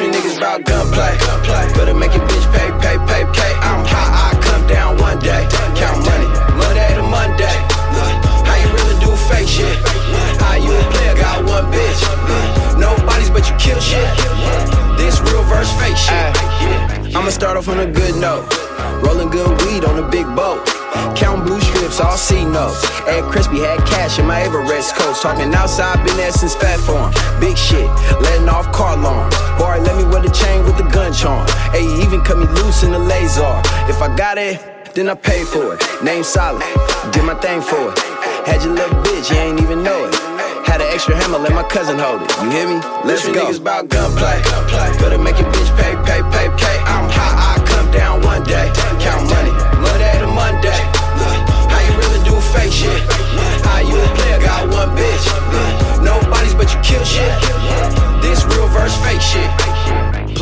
about gunplay. Better make your bitch pay, pay, pay, pay. I'm high, I come down one day. Count money, Monday to Monday. How you really do fake shit? How you a player, got one bitch. Nobody's but you kill shit. This real verse fake shit. I'ma start off on a good note. Rolling good weed on a big boat. Count blue strips, all C notes. Ed Crispy had cash in my Everest coast. Talking outside, been there since fat form. Big shit, letting off car me wear the chain with the gun charm. Hey, he even cut me loose in the laser. If I got it, then I pay for it. Name solid, did my thing for it. Had your little bitch, you ain't even know it. Had an extra hammer, let my cousin hold it. You hear me? Let's go. niggas about gunplay. Better make your bitch pay, pay, pay, pay. I'm high, I come down one day.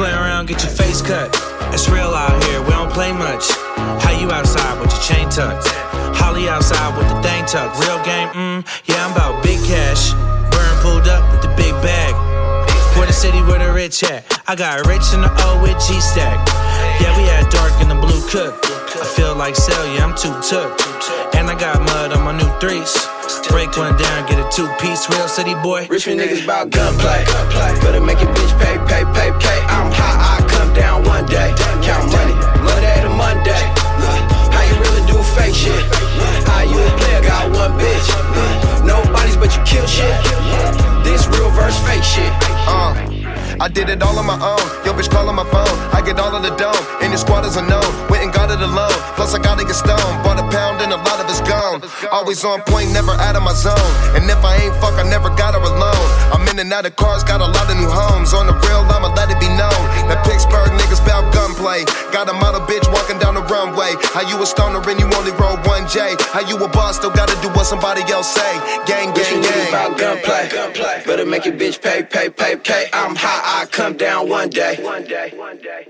Play around, get your face cut. It's real out here, we don't play much. How you outside with your chain tucked? Holly outside with the thing tucked. Real game, mm, yeah, I'm about big cash. Burn pulled up with the big bag. Where the city, where the rich at? I got rich in the O with G Stack. Yeah, we had dark in the blue cook. I feel like sell, Celia, I'm too took. And I got mud on my new threes. Break one down, get two piece, real city boy. Rich niggas about gunplay. Better make your bitch pay, pay, pay, pay. I'm high, I come down one day. Count money, Monday to Monday. How you really do fake shit? How you a player, got one bitch. Nobody's but you kill shit. This real verse fake shit. Uh, I did it all on my own. Yo, bitch, calling my phone. I get all of the dough. And your squad is unknown. Went and got it alone. Plus, I gotta get stoned. Bought a pound and a lot of it's gone. Always on point, never out of my zone. And if I ain't fuck, I never got her alone. I'm in and out of cars, got a lot of new homes. On the real, I'ma let it be known. That Pittsburgh niggas bout gunplay. Got a model bitch walking down the runway. How you a stoner and you only roll one J? How you a boss, still gotta do what somebody else say? Gang, gang, gang, niggas about gang. gunplay. Better make your bitch pay, pay, pay, pay. I'm high, I come down. One day, one day, one day.